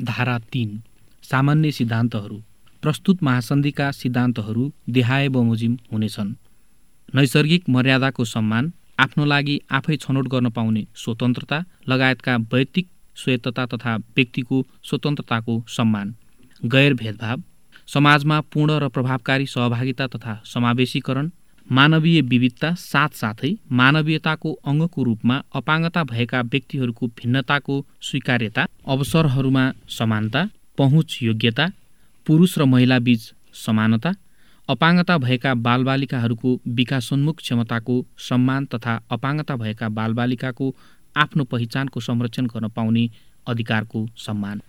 धारा तीन सामान्य सिद्धान्तहरू प्रस्तुत महासन्धिका सिद्धान्तहरू देहाय बमोजिम हुनेछन्। नैसर्गिक मर्यादाको सम्मान आफ्नो लागि आफै छनौट गर्न पाउने स्वतन्त्रता लगायतका वैयक्तिक स्वायत्तता तथा व्यक्तिको स्वतन्त्रताको सम्मान। गैर भेदभाव समाजमा पूर्ण र प्रभावकारी सहभागिता तथा समावेशीकरण मानवीय विविधता साथसाथै मानवीयताको अङ्गको रूपमा अपाङ्गता भएका व्यक्तिहरूको भिन्नताको स्वीकार्यता अवसरहरूमा समानता पहुँच योग्यता पुरुष र महिला बीच समानता अपाङ्गता भएका बालबालिकाहरूको विकासोन्मुख क्षमताको सम्मान तथा अपाङ्गता भएका बालबालिकाको आफ्नो पहिचानको संरक्षण गर्न पाउने अधिकारको सम्मान।